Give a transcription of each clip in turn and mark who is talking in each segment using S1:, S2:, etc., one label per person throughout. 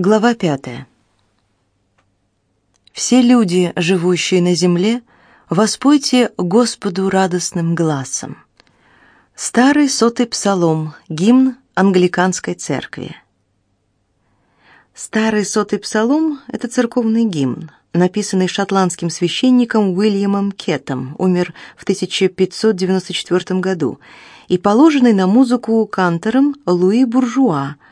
S1: Глава пятая. Все люди, живущие на земле, воспойте Господу радостным глазом. Старый сотый псалом, гимн англиканской церкви. Старый сотый псалом — это церковный гимн, написанный шотландским священником Уильямом Кетом, умер в 1594 году, и положенный на музыку кантором Луи Буржуа —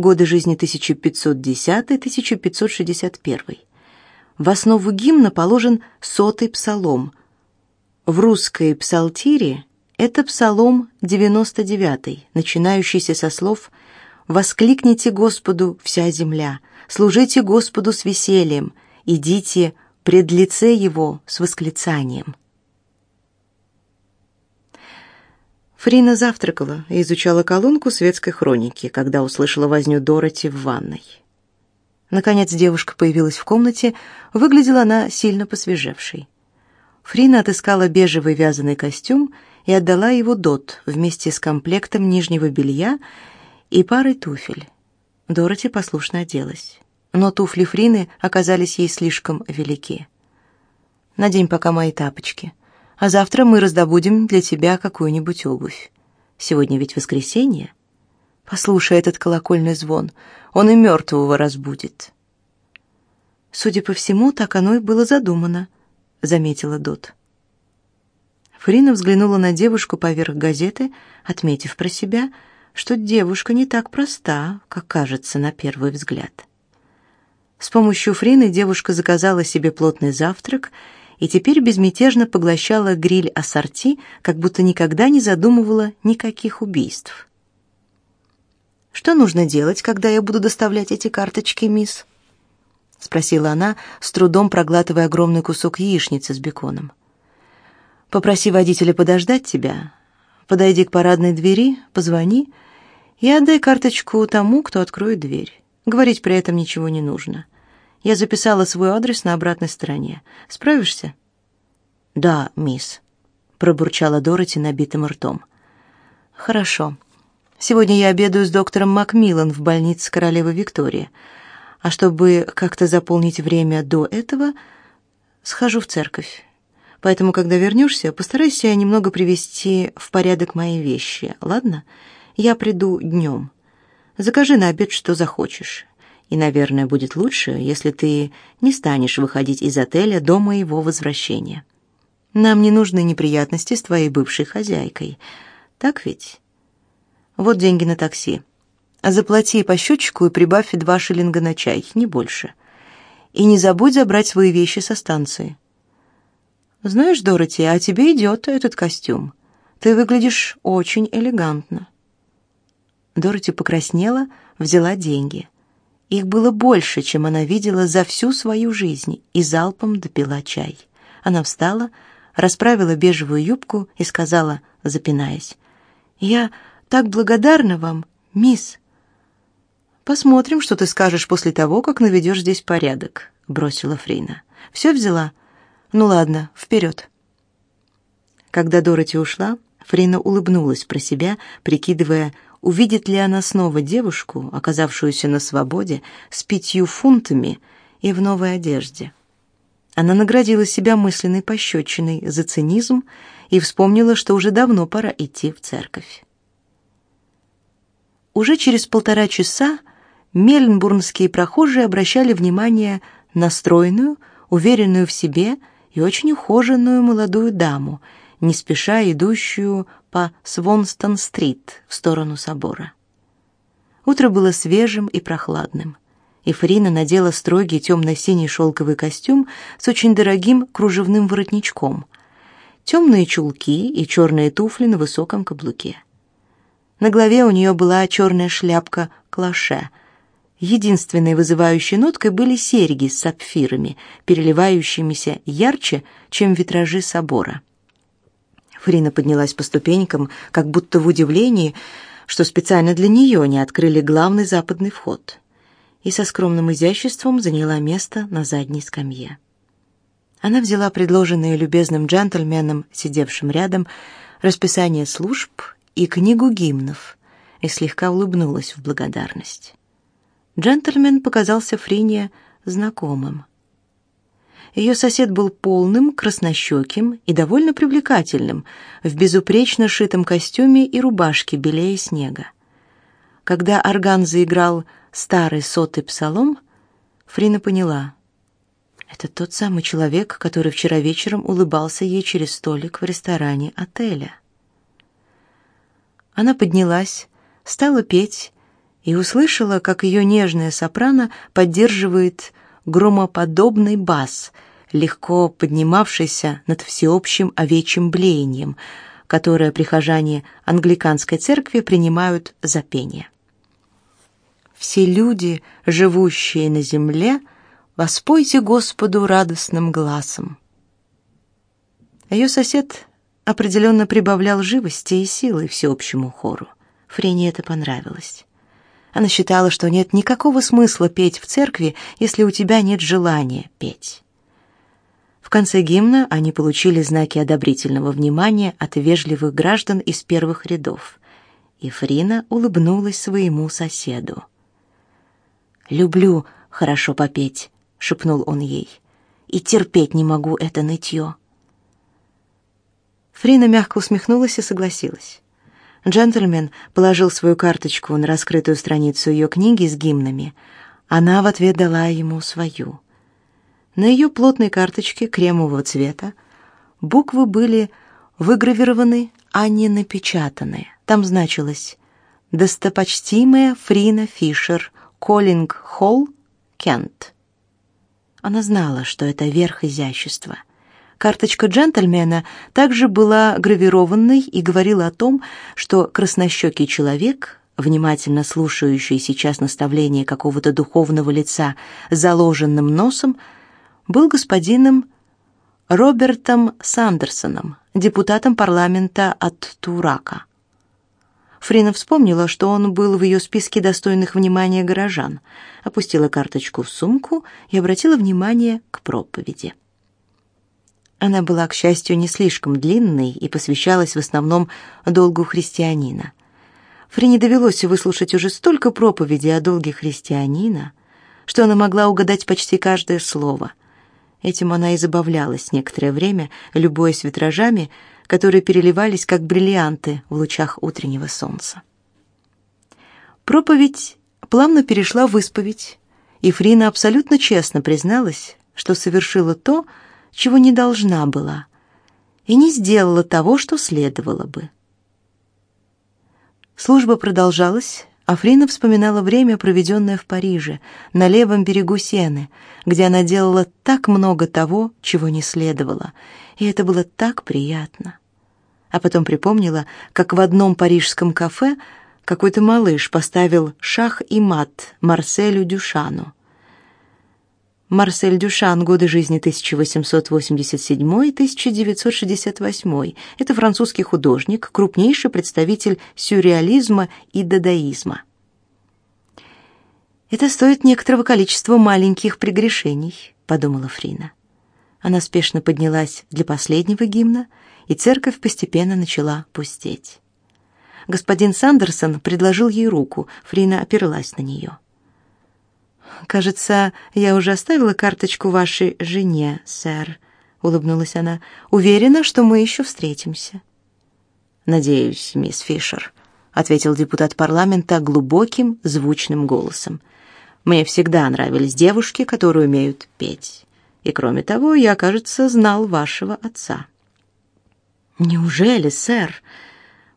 S1: годы жизни 1510-1561. В основу гимна положен сотый псалом. В русской псалтире это псалом 99, начинающийся со слов «Воскликните Господу вся земля, служите Господу с весельем, идите пред лице Его с восклицанием». Фрина завтракала и изучала колонку светской хроники, когда услышала возню Дороти в ванной. Наконец девушка появилась в комнате, выглядела она сильно посвежевшей. Фрина отыскала бежевый вязаный костюм и отдала его Дот вместе с комплектом нижнего белья и парой туфель. Дороти послушно оделась, но туфли Фрины оказались ей слишком велики. «Надень пока мои тапочки», а завтра мы раздобудем для тебя какую-нибудь обувь. Сегодня ведь воскресенье. Послушай этот колокольный звон, он и мертвого разбудит. Судя по всему, так оно и было задумано, заметила Дот. Фрина взглянула на девушку поверх газеты, отметив про себя, что девушка не так проста, как кажется на первый взгляд. С помощью Фрины девушка заказала себе плотный завтрак и теперь безмятежно поглощала гриль ассорти, как будто никогда не задумывала никаких убийств. «Что нужно делать, когда я буду доставлять эти карточки, мисс?» — спросила она, с трудом проглатывая огромный кусок яичницы с беконом. «Попроси водителя подождать тебя. Подойди к парадной двери, позвони и отдай карточку тому, кто откроет дверь. Говорить при этом ничего не нужно. Я записала свой адрес на обратной стороне. Справишься? Да, мисс, пробурчала Дороти набитым ртом. Хорошо. Сегодня я обедаю с доктором Макмиллан в больнице королевы Виктории. А чтобы как-то заполнить время до этого, схожу в церковь. Поэтому, когда вернешься, постарайся немного привести в порядок мои вещи, ладно? Я приду днем. Закажи на обед, что захочешь. И, наверное, будет лучше, если ты не станешь выходить из отеля до моего возвращения. Нам не нужны неприятности с твоей бывшей хозяйкой. Так ведь? Вот деньги на такси. Заплати по счетчику и прибавь два шиллинга на чай, не больше. И не забудь забрать свои вещи со станции. Знаешь, Дороти, а тебе идет этот костюм. Ты выглядишь очень элегантно. Дороти покраснела, взяла деньги. Их было больше, чем она видела за всю свою жизнь, и залпом допила чай. Она встала, расправила бежевую юбку и сказала, запинаясь: "Я так благодарна вам, мисс. Посмотрим, что ты скажешь после того, как наведешь здесь порядок", бросила Фрина. «Все взяла? Ну ладно, вперед!» Когда Дороти ушла, Фрина улыбнулась про себя, прикидывая, увидит ли она снова девушку, оказавшуюся на свободе, с пятью фунтами и в новой одежде. Она наградила себя мысленной пощечиной за цинизм и вспомнила, что уже давно пора идти в церковь. Уже через полтора часа мельнбурнские прохожие обращали внимание на стройную, уверенную в себе и очень ухоженную молодую даму, не спеша идущую по Свонстон-стрит в сторону собора. Утро было свежим и прохладным. И Фрина надела строгий темно-синий шелковый костюм с очень дорогим кружевным воротничком, темные чулки и черные туфли на высоком каблуке. На голове у нее была черная шляпка клаше. Единственной вызывающей ноткой были серьги с сапфирами, переливающимися ярче, чем витражи собора. Фрина поднялась по ступенькам, как будто в удивлении, что специально для нее не открыли главный западный вход, и со скромным изяществом заняла место на задней скамье. Она взяла предложенное любезным джентльменом, сидевшим рядом, расписание служб и книгу гимнов и слегка улыбнулась в благодарность. Джентльмен показался Фрине знакомым. Ее сосед был полным, краснощеким и довольно привлекательным, в безупречно шитом костюме и рубашке белее снега. Когда орган заиграл старый сотый псалом, Фрина поняла. Это тот самый человек, который вчера вечером улыбался ей через столик в ресторане отеля. Она поднялась, стала петь и услышала, как ее нежная сопрано поддерживает громоподобный бас, легко поднимавшийся над всеобщим овечьим блеянием, которое прихожане англиканской церкви принимают за пение. Все люди, живущие на земле, воспойте Господу радостным глазом. Ее сосед определенно прибавлял живости и силы всеобщему хору. Френе это понравилось. Она считала, что нет никакого смысла петь в церкви, если у тебя нет желания петь. В конце гимна они получили знаки одобрительного внимания от вежливых граждан из первых рядов. И Фрина улыбнулась своему соседу. «Люблю хорошо попеть», — шепнул он ей. «И терпеть не могу это нытье». Фрина мягко усмехнулась и согласилась. Джентльмен положил свою карточку на раскрытую страницу ее книги с гимнами. Она в ответ дала ему свою. На ее плотной карточке кремового цвета буквы были выгравированы, а не напечатаны. Там значилось «Достопочтимая Фрина Фишер, Коллинг Холл, Кент». Она знала, что это верх изящества — Карточка джентльмена также была гравированной и говорила о том, что краснощекий человек, внимательно слушающий сейчас наставления какого-то духовного лица заложенным носом, был господином Робертом Сандерсоном, депутатом парламента от Турака. Фрина вспомнила, что он был в ее списке достойных внимания горожан, опустила карточку в сумку и обратила внимание к проповеди. Она была, к счастью, не слишком длинной и посвящалась в основном долгу христианина. Фрине довелось выслушать уже столько проповедей о долге христианина, что она могла угадать почти каждое слово. Этим она и забавлялась некоторое время, любуясь витражами, которые переливались как бриллианты в лучах утреннего солнца. Проповедь плавно перешла в исповедь, и Фрина абсолютно честно призналась, что совершила то, что чего не должна была, и не сделала того, что следовало бы. Служба продолжалась, а Фрина вспоминала время, проведенное в Париже, на левом берегу Сены, где она делала так много того, чего не следовало, и это было так приятно. А потом припомнила, как в одном парижском кафе какой-то малыш поставил шах и мат Марселю Дюшану. Марсель Дюшан. Годы жизни 1887-1968. Это французский художник, крупнейший представитель сюрреализма и дадаизма. Это стоит некоторого количества маленьких прегрешений, подумала Фрина. Она спешно поднялась для последнего гимна, и церковь постепенно начала пустеть. Господин Сандерсон предложил ей руку. Фрина оперлась на нее. Кажется, я уже оставила карточку вашей жене, сэр, улыбнулась она. Уверена, что мы еще встретимся. Надеюсь, мисс Фишер, ответил депутат парламента глубоким, звучным голосом. Мне всегда нравились девушки, которые умеют петь. И кроме того, я, кажется, знал вашего отца. Неужели, сэр?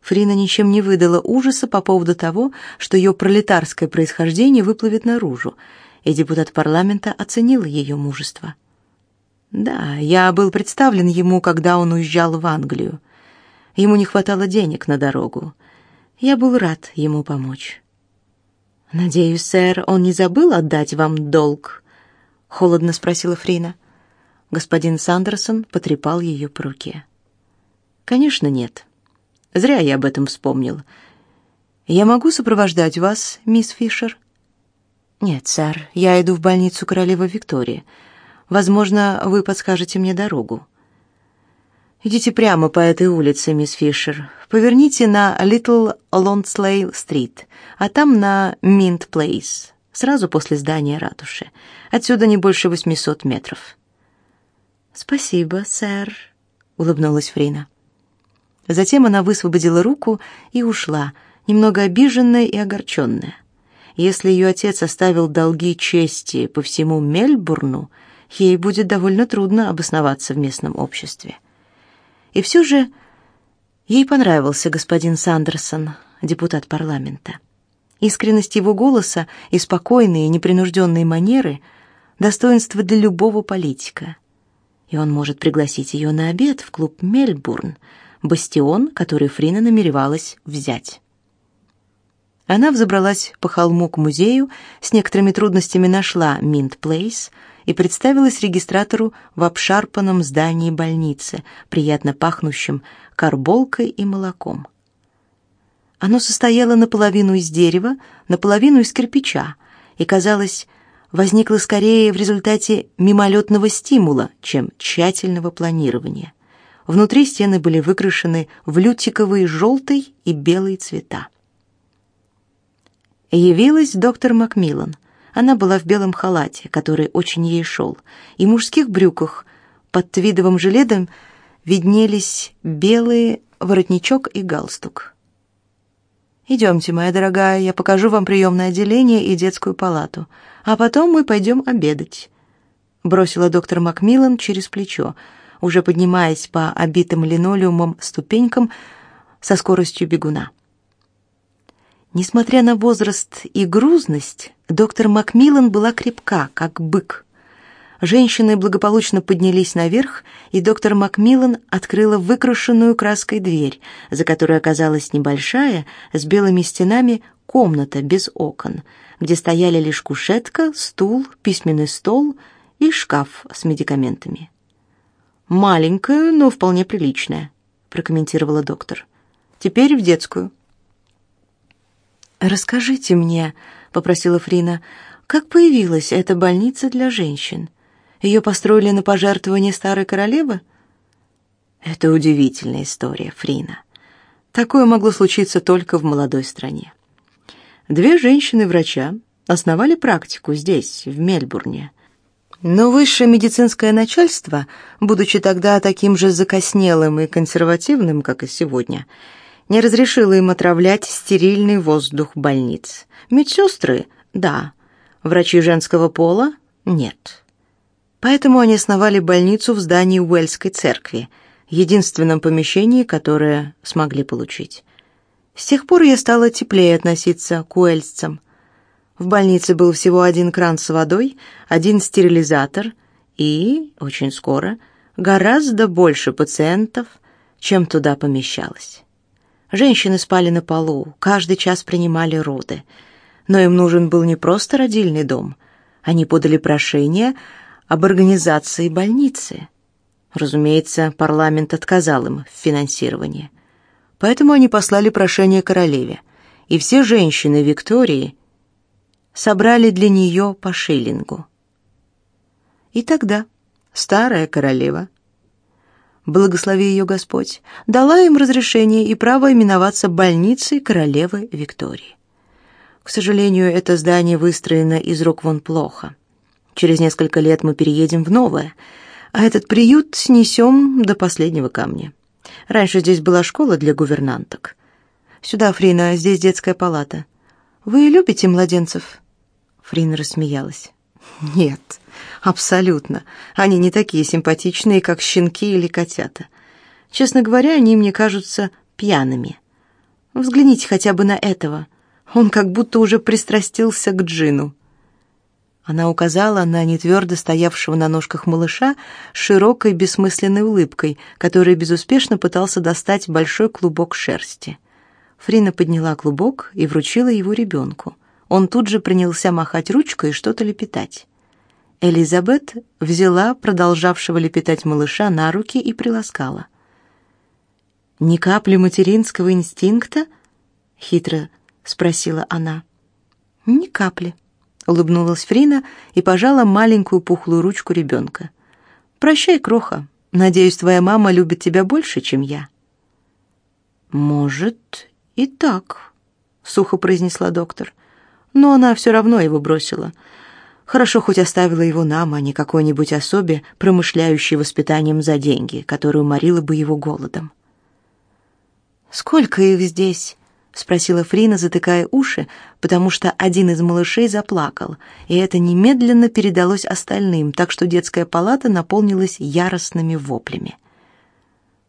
S1: Фрина ничем не выдала ужаса по поводу того, что ее пролетарское происхождение выплывет наружу и депутат парламента оценил ее мужество. Да, я был представлен ему, когда он уезжал в Англию. Ему не хватало денег на дорогу. Я был рад ему помочь. Надеюсь, сэр, он не забыл отдать вам долг, холодно спросила Фрина. Господин Сандерсон потрепал ее по руке. Конечно, нет. Зря я об этом вспомнил. Я могу сопровождать вас, мисс Фишер? Нет, сэр, я иду в больницу королевы Виктории. Возможно, вы подскажете мне дорогу. Идите прямо по этой улице, мисс Фишер. Поверните на Little Лонслей-стрит, а там на Mint Place. сразу после здания ратуши. Отсюда не больше 800 метров. Спасибо, сэр, улыбнулась Фрина. Затем она высвободила руку и ушла, немного обиженная и огорченная. Если ее отец оставил долги чести по всему Мельбурну, ей будет довольно трудно обосноваться в местном обществе. И все же ей понравился господин Сандерсон, депутат парламента. Искренность его голоса и спокойные, непринужденные манеры — достоинство для любого политика. И он может пригласить ее на обед в клуб «Мельбурн», бастион, который Фрина намеревалась взять. Она взобралась по холму к музею, с некоторыми трудностями нашла Минт Плейс и представилась регистратору в обшарпанном здании больницы, приятно пахнущем карболкой и молоком. Оно состояло наполовину из дерева, наполовину из кирпича, и, казалось, возникло скорее в результате мимолетного стимула, чем тщательного планирования. Внутри стены были выкрашены в лютиковый желтый и белый цвета. Явилась доктор Макмиллан. Она была в белом халате, который очень ей шел, и мужских брюках под твидовым жилетом виднелись белые воротничок и галстук. «Идемте, моя дорогая, я покажу вам приемное отделение и детскую палату, а потом мы пойдем обедать», — бросила доктор Макмиллан через плечо, уже поднимаясь по обитым линолеумом ступенькам со скоростью бегуна. Несмотря на возраст и грузность, доктор Макмиллан была крепка, как бык. Женщины благополучно поднялись наверх, и доктор Макмиллан открыла выкрашенную краской дверь, за которой оказалась небольшая, с белыми стенами, комната без окон, где стояли лишь кушетка, стул, письменный стол и шкаф с медикаментами. «Маленькая, но вполне приличная», — прокомментировала доктор. «Теперь в детскую». «Расскажите мне», — попросила Фрина, — «как появилась эта больница для женщин? Ее построили на пожертвование старой королевы?» «Это удивительная история, Фрина. Такое могло случиться только в молодой стране. Две женщины-врача основали практику здесь, в Мельбурне. Но высшее медицинское начальство, будучи тогда таким же закоснелым и консервативным, как и сегодня, — не разрешила им отравлять стерильный воздух больниц. Медсестры — да, врачи женского пола — нет. Поэтому они основали больницу в здании Уэльской церкви, единственном помещении, которое смогли получить. С тех пор я стала теплее относиться к уэльсцам. В больнице был всего один кран с водой, один стерилизатор и, очень скоро, гораздо больше пациентов, чем туда помещалось. Женщины спали на полу, каждый час принимали роды. Но им нужен был не просто родильный дом. Они подали прошение об организации больницы. Разумеется, парламент отказал им в финансировании. Поэтому они послали прошение королеве, и все женщины Виктории собрали для нее по шиллингу. И тогда старая королева благослови ее Господь, дала им разрешение и право именоваться больницей королевы Виктории. К сожалению, это здание выстроено из рук вон плохо. Через несколько лет мы переедем в новое, а этот приют снесем до последнего камня. Раньше здесь была школа для гувернанток. Сюда, Фрина, здесь детская палата. Вы любите младенцев? Фрина рассмеялась. Нет, абсолютно. Они не такие симпатичные, как щенки или котята. Честно говоря, они мне кажутся пьяными. Взгляните хотя бы на этого. Он как будто уже пристрастился к джину. Она указала на нетвердо стоявшего на ножках малыша широкой бессмысленной улыбкой, который безуспешно пытался достать большой клубок шерсти. Фрина подняла клубок и вручила его ребенку. Он тут же принялся махать ручкой и что-то лепетать. Элизабет взяла продолжавшего лепетать малыша на руки и приласкала. «Ни капли материнского инстинкта?» — хитро спросила она. «Ни капли», — улыбнулась Фрина и пожала маленькую пухлую ручку ребенка. «Прощай, кроха. Надеюсь, твоя мама любит тебя больше, чем я». «Может, и так», — сухо произнесла доктор. но она все равно его бросила. Хорошо хоть оставила его нам, а не какой-нибудь особе, промышляющей воспитанием за деньги, которую морила бы его голодом. «Сколько их здесь?» — спросила Фрина, затыкая уши, потому что один из малышей заплакал, и это немедленно передалось остальным, так что детская палата наполнилась яростными воплями.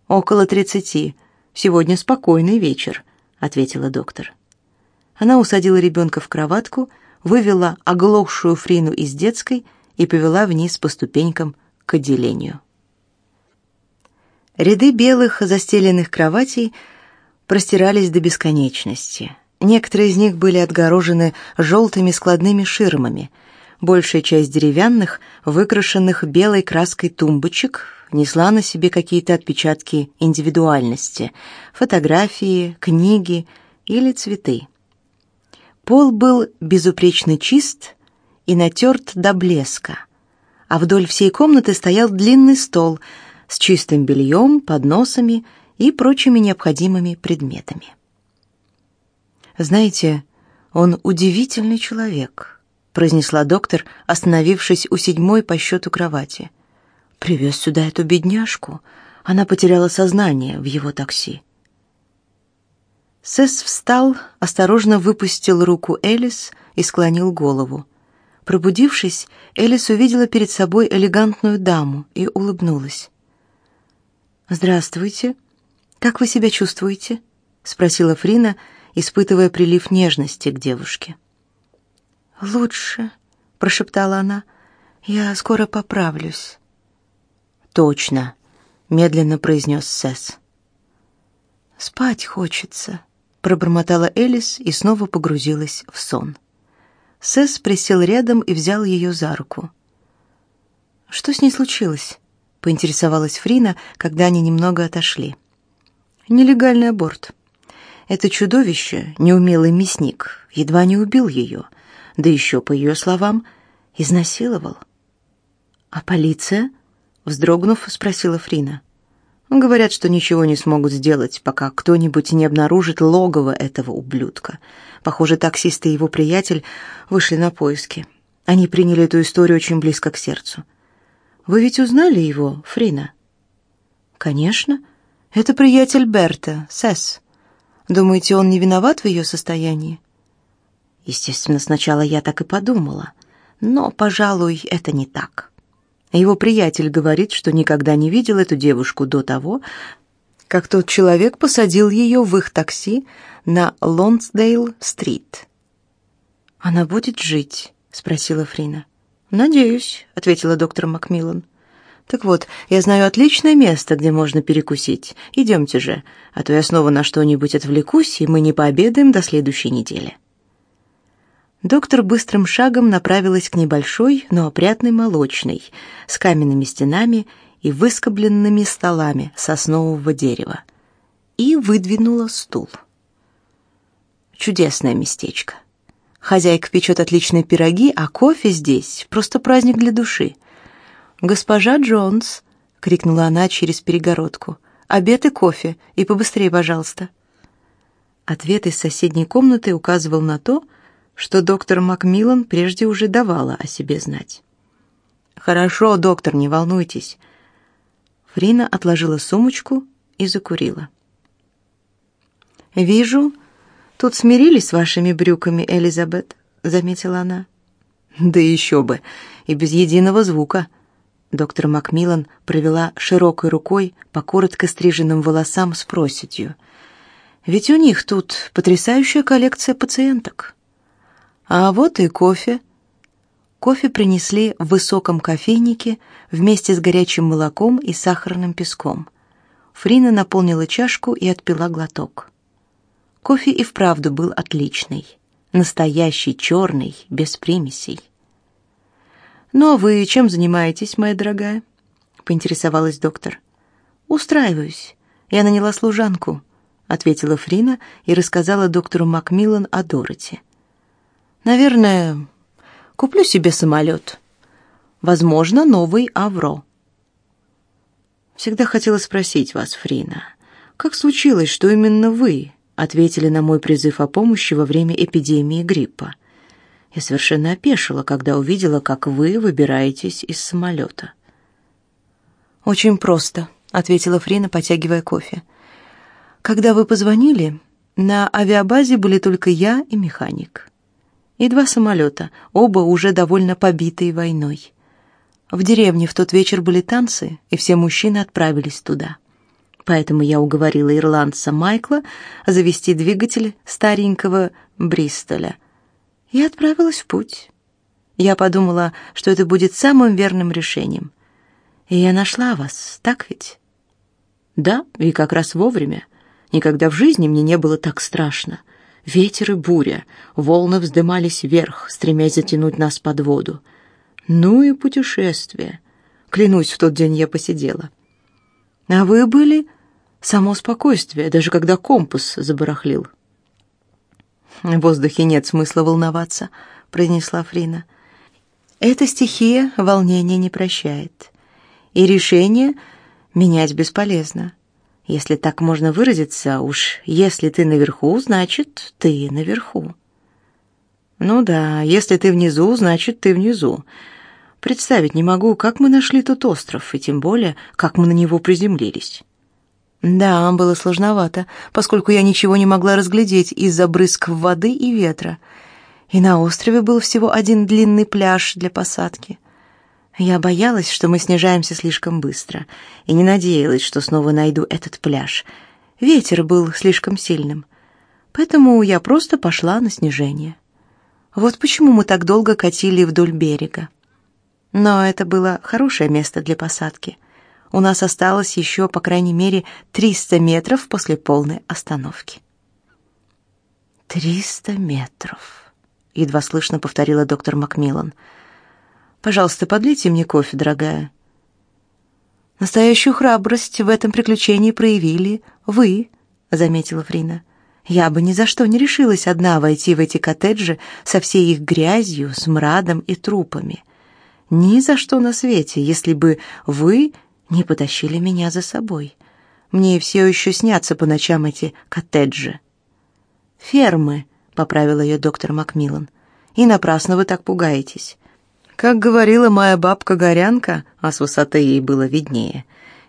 S1: «Около тридцати. Сегодня спокойный вечер», — ответила доктор. Она усадила ребенка в кроватку, вывела оглохшую Фрину из детской и повела вниз по ступенькам к отделению. Ряды белых застеленных кроватей простирались до бесконечности. Некоторые из них были отгорожены желтыми складными ширмами. Большая часть деревянных, выкрашенных белой краской тумбочек, несла на себе какие-то отпечатки индивидуальности: фотографии, книги или цветы. Пол был безупречно чист и натерт до блеска, а вдоль всей комнаты стоял длинный стол с чистым бельем, подносами и прочими необходимыми предметами. Знаете, он удивительный человек, произнесла доктор, остановившись у седьмой по счету кровати. Привез сюда эту бедняжку. Она потеряла сознание в его такси. Сесс встал, осторожно выпустил руку Элис и склонил голову. Пробудившись, Элис увидела перед собой элегантную даму и улыбнулась. «Здравствуйте. Как вы себя чувствуете?» — спросила Фрина, испытывая прилив нежности к девушке. «Лучше», — прошептала она. «Я скоро поправлюсь».
S2: «Точно», — медленно произнес Сесс.
S1: «Спать хочется», пробормотала Элис и снова погрузилась в сон. Сэс присел рядом и взял ее за руку. Что с ней случилось? поинтересовалась Фрина, когда они немного отошли. Нелегальный аборт. Это чудовище, неумелый мясник, едва не убил ее, да еще, по ее словам, изнасиловал. А полиция? вздрогнув, спросила Фрина. Говорят, что ничего не смогут сделать, пока кто-нибудь не обнаружит логово этого ублюдка. Похоже, таксист и его приятель вышли на поиски. Они приняли эту историю очень близко к сердцу. Вы ведь узнали его, Фрина? Конечно. Это приятель Берта, Сесс. Думаете, он не виноват в ее состоянии? Естественно, сначала я так и подумала, но, пожалуй, это не так. Его приятель говорит, что никогда не видел эту девушку до того, как тот человек посадил ее в их такси на Лонсдейл-стрит. Она будет жить, спросила Фрина. Надеюсь, ответила доктор Макмиллан. Так вот, я знаю отличное место, где можно перекусить. Идемте же, а то я снова на что-нибудь отвлекусь, и мы не пообедаем до следующей недели. Доктор быстрым шагом направилась к небольшой, но опрятной молочной, с каменными стенами и выскобленными столами соснового дерева, и выдвинула стул. Чудесное местечко. Хозяйка печет отличные пироги, а кофе здесь просто праздник для души. Госпожа Джонс, крикнула она через перегородку. Обед и кофе, и побыстрее, пожалуйста. Ответ из соседней комнаты указывал на то, что доктор Макмиллан прежде уже давала о себе знать. Хорошо, доктор, не волнуйтесь. Фрина отложила сумочку и закурила. Вижу, тут смирились с вашими брюками, Элизабет, заметила она. Да еще бы, и без единого звука. Доктор Макмиллан провела широкой рукой по коротко стриженным волосам с проседью. Ведь у них тут потрясающая коллекция пациенток. А вот и кофе. Кофе принесли в высоком кофейнике вместе с горячим молоком и сахарным песком. Фрина наполнила чашку и отпила глоток. Кофе и вправду был отличный, настоящий черный, без примесей. "Ну а вы чем занимаетесь, моя дорогая?" поинтересовалась доктор. "Устраиваюсь. Я наняла служанку", ответила Фрина и рассказала доктору Макмиллан о Дороти. Наверное, куплю себе самолет. Возможно, новый Авро. Всегда хотела спросить вас, Фрина, как случилось, что именно вы ответили на мой призыв о помощи во время эпидемии гриппа? Я совершенно опешила, когда увидела, как вы выбираетесь из самолета.
S2: Очень просто, ответила Фрина, потягивая кофе. Когда вы позвонили, на авиабазе были только я и механик. И два самолета, оба уже довольно побитые войной. В деревне в тот вечер были танцы, и все мужчины отправились туда. Поэтому я уговорила ирландца Майкла завести двигатель старенького Бристоля и отправилась в путь. Я подумала, что это будет самым верным решением. И я нашла вас, так ведь?
S1: Да, и как раз вовремя. Никогда в жизни мне не было так страшно. Ветер и буря, волны вздымались вверх, стремясь затянуть нас под воду. Ну и путешествие. Клянусь, в тот день я посидела. А вы были само спокойствие, даже когда компас забарахлил.
S2: В воздухе нет смысла волноваться, произнесла Фрина. Эта стихия волнения не прощает. И решение менять бесполезно. Если так можно выразиться, уж если ты наверху, значит, ты наверху.
S1: Ну да, если ты внизу, значит, ты внизу. Представить не могу, как мы нашли тот остров, и тем более, как мы на него приземлились.
S2: Да, было сложновато, поскольку я ничего не могла разглядеть из-за брызг воды и ветра. И на острове был всего один длинный пляж для посадки. Я боялась, что мы снижаемся слишком быстро, и не надеялась, что снова найду этот пляж. Ветер был слишком сильным. Поэтому я просто пошла на снижение. Вот почему мы так долго катили вдоль берега. Но это было хорошее место для посадки. У нас осталось еще, по крайней мере, 300 метров после полной остановки.
S1: «Триста метров», — едва слышно повторила доктор Макмиллан. «Пожалуйста, подлейте мне кофе, дорогая».
S2: «Настоящую храбрость в этом приключении проявили вы», — заметила Фрина. «Я бы ни за что не решилась одна войти в эти коттеджи со всей их грязью, смрадом и трупами». Ни за что на свете, если бы вы не потащили меня за собой. Мне все еще снятся по ночам эти коттеджи.
S1: Фермы, поправил ее доктор Макмиллан. И напрасно вы так пугаетесь. Как говорила моя бабка Горянка, а с высоты ей было виднее,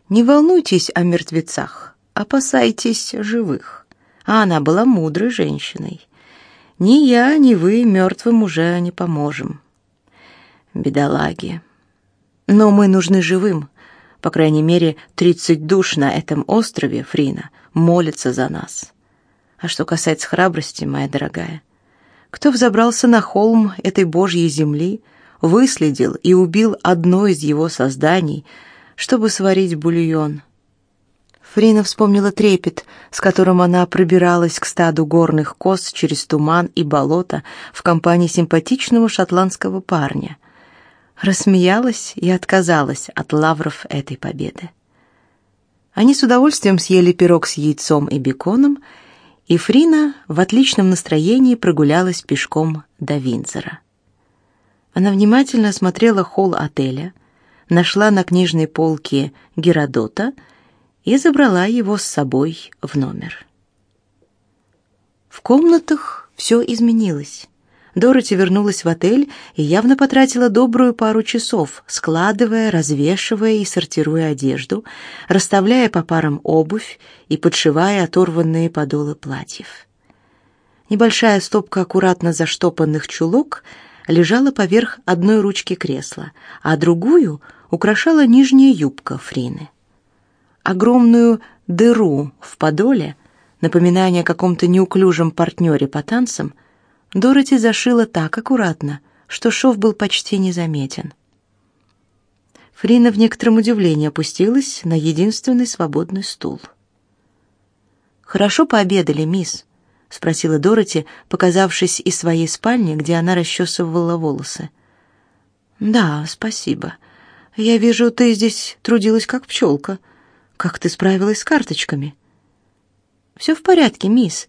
S1: не волнуйтесь о мертвецах, опасайтесь живых. А она была мудрой женщиной. Ни я, ни вы мертвым уже не поможем. Бедолаги. Но мы нужны живым. По крайней мере, тридцать душ на этом острове, Фрина, молятся за нас. А что касается храбрости, моя дорогая, кто взобрался на холм этой божьей земли, выследил и убил одно из его созданий, чтобы сварить бульон?
S2: Фрина вспомнила трепет, с которым она пробиралась к стаду горных коз через туман и болото в компании симпатичного шотландского парня, рассмеялась и отказалась от лавров этой победы. Они с удовольствием съели пирог с яйцом и беконом, и Фрина в отличном настроении прогулялась пешком до Винзора. Она внимательно осмотрела холл отеля, нашла на книжной полке Геродота и забрала его с собой в номер. В комнатах все изменилось. Дороти вернулась в отель и явно потратила добрую пару часов, складывая, развешивая и сортируя одежду, расставляя по парам обувь и подшивая оторванные подолы платьев. Небольшая стопка аккуратно заштопанных чулок лежала поверх одной ручки кресла, а другую украшала нижняя юбка Фрины. Огромную дыру в подоле, напоминание о каком-то неуклюжем партнере по танцам, Дороти зашила так аккуратно, что шов был почти незаметен. Фрина в некотором удивлении опустилась на единственный свободный стул. «Хорошо пообедали, мисс?» — спросила Дороти, показавшись из своей спальни, где она расчесывала волосы. «Да, спасибо. Я вижу, ты здесь трудилась как пчелка. Как ты справилась с карточками?» «Все в порядке, мисс.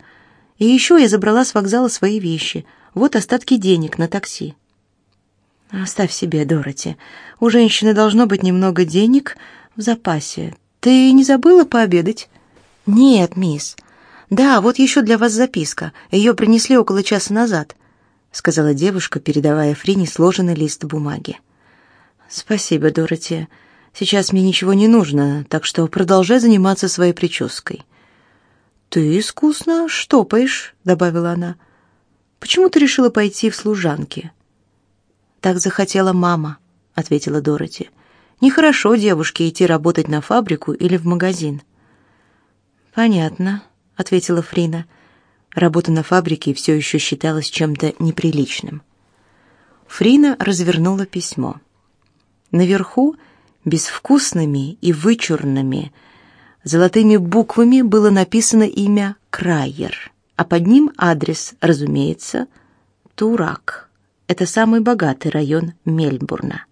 S2: И еще я забрала с вокзала свои вещи. Вот остатки денег на такси. Оставь себе, Дороти. У женщины должно быть немного денег в запасе. Ты не забыла пообедать? Нет, мисс. Да, вот еще для вас записка. Ее принесли около часа назад. сказала девушка, передавая Фрине сложенный лист бумаги. Спасибо, Дороти. Сейчас мне ничего не нужно, так что продолжай заниматься своей прической. Ты искусно штопаешь, добавила она. Почему ты решила пойти в служанки? Так захотела мама, ответила Дороти. Нехорошо девушке идти работать на фабрику или в магазин. Понятно, ответила Фрина. Работа на фабрике все еще считалась чем-то неприличным. Фрина развернула письмо. Наверху безвкусными и вычурными золотыми буквами было написано имя Крайер, а под ним адрес, разумеется, Турак. Это самый богатый район Мельбурна.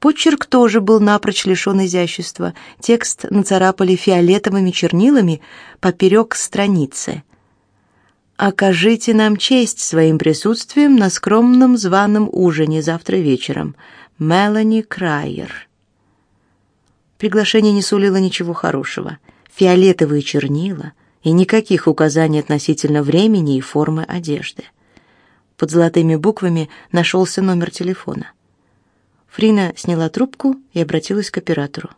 S2: Почерк тоже был напрочь лишен изящества. Текст нацарапали фиолетовыми чернилами поперек страницы. «Окажите нам честь своим присутствием на скромном званом ужине завтра вечером. Мелани Крайер». Приглашение не сулило ничего хорошего. Фиолетовые чернила и никаких указаний относительно времени и формы одежды. Под золотыми буквами нашелся номер телефона. Фрина сняла трубку и обратилась к оператору.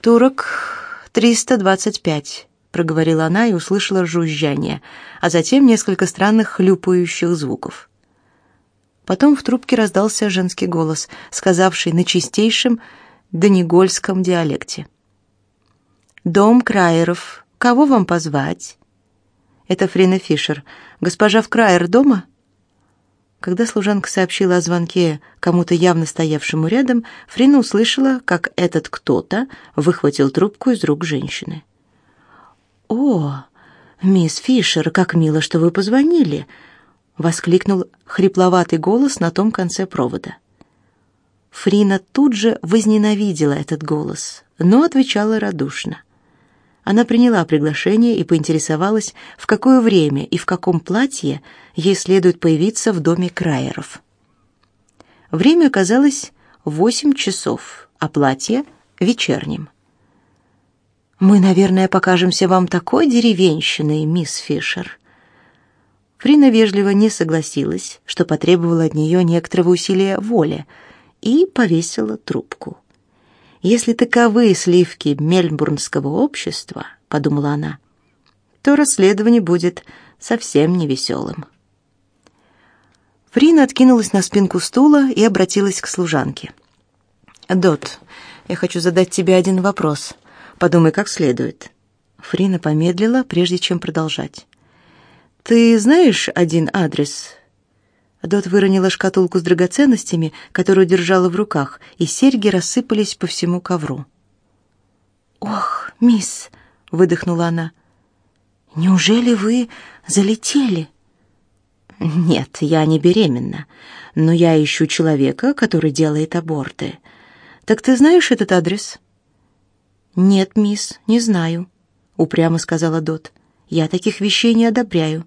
S2: «Турок 325», — проговорила она и услышала жужжание, а затем несколько странных хлюпающих звуков. Потом в трубке раздался женский голос, сказавший на чистейшем донегольском диалекте. «Дом Краеров. Кого вам позвать?» «Это Фрина Фишер. Госпожа в Краер дома?» Когда служанка сообщила о звонке кому-то явно стоявшему рядом, Фрина услышала, как этот кто-то выхватил трубку из рук женщины. «О, мисс Фишер, как мило, что вы позвонили!» — воскликнул хрипловатый голос на том конце провода. Фрина тут же возненавидела этот голос, но отвечала радушно. Она приняла приглашение и поинтересовалась, в какое время и в каком платье ей следует появиться в доме Крайеров. Время оказалось восемь часов, а платье — вечерним. «Мы, наверное, покажемся вам такой деревенщиной, мисс Фишер». Фрина вежливо не согласилась, что потребовало от нее некоторого усилия воли, и повесила трубку. Если таковы сливки мельбурнского общества, подумала она, то расследование будет совсем невеселым. Фрина откинулась на спинку стула и обратилась к служанке. «Дот, я хочу задать тебе один вопрос. Подумай как следует». Фрина помедлила, прежде чем продолжать. «Ты знаешь один адрес, Дот выронила шкатулку с драгоценностями, которую держала в руках, и серьги рассыпались по всему ковру. «Ох, мисс!» — выдохнула она. «Неужели вы залетели?» «Нет, я не беременна, но я ищу человека, который делает аборты. Так ты знаешь этот адрес?» «Нет, мисс, не знаю», — упрямо сказала Дот. «Я таких вещей не одобряю.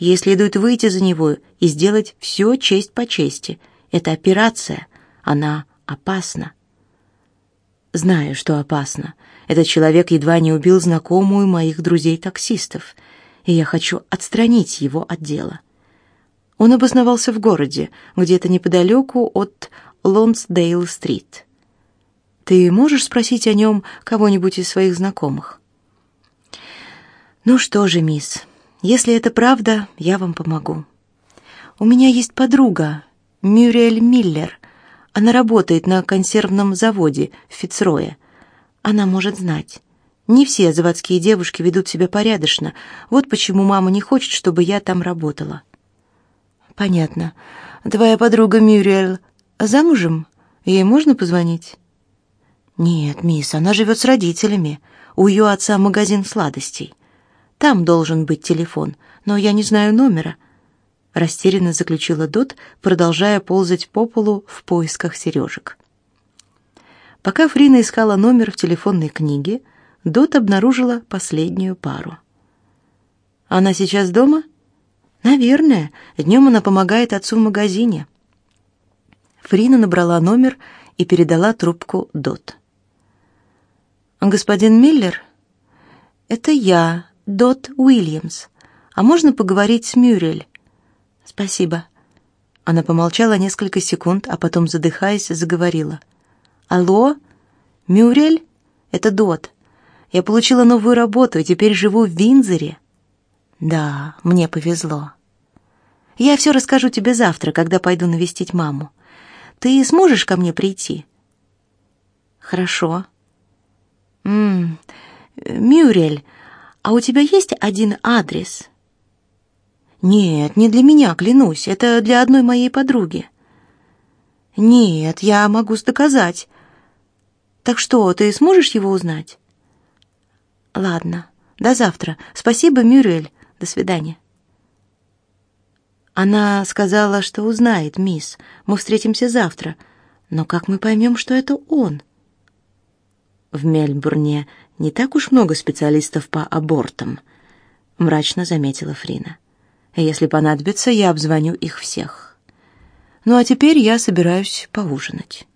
S2: Ей следует выйти за него и сделать все честь по чести. Это операция. Она опасна. Знаю, что опасно. Этот человек едва не убил знакомую моих друзей-таксистов, и я хочу отстранить его от дела. Он обосновался в городе, где-то неподалеку от Лонсдейл-стрит. Ты можешь спросить о нем кого-нибудь из своих знакомых? Ну что же, мисс, если это правда, я вам помогу. У меня есть подруга, Мюриэль Миллер. Она работает на консервном заводе в Фицрое. Она может знать. Не все заводские девушки ведут себя порядочно. Вот почему мама не хочет, чтобы я там работала. Понятно. Твоя подруга Мюриэль замужем? Ей можно позвонить? Нет, мисс, она живет с родителями. У ее отца магазин сладостей. Там должен быть телефон, но я не знаю номера. Растерянно заключила Дот, продолжая ползать по полу в поисках сережек. Пока Фрина искала номер в телефонной книге, Дот обнаружила последнюю пару. Она сейчас дома? Наверное. Днем она помогает отцу в магазине. Фрина набрала номер и передала трубку Дот. Господин Миллер, это я, Дот Уильямс. А можно поговорить с Мюрель? Спасибо. Она помолчала несколько секунд, а потом, задыхаясь, заговорила. Алло? Мюрель? Это Дот. Я получила новую работу и теперь живу в Винзоре. Да, мне повезло. Я все расскажу тебе завтра, когда пойду навестить маму. Ты сможешь ко мне прийти? Хорошо. М Мюрель, а у тебя есть один адрес? Нет, не для меня, клянусь, это для одной моей подруги. Нет, я могу доказать. Так что, ты сможешь его узнать? Ладно, до завтра. Спасибо, Мюрель. До свидания. Она сказала, что узнает, мисс. Мы встретимся завтра. Но как мы поймем, что это он? В Мельбурне не так уж много специалистов по абортам, мрачно заметила Фрина. Если понадобится, я обзвоню их всех. Ну а теперь я собираюсь поужинать.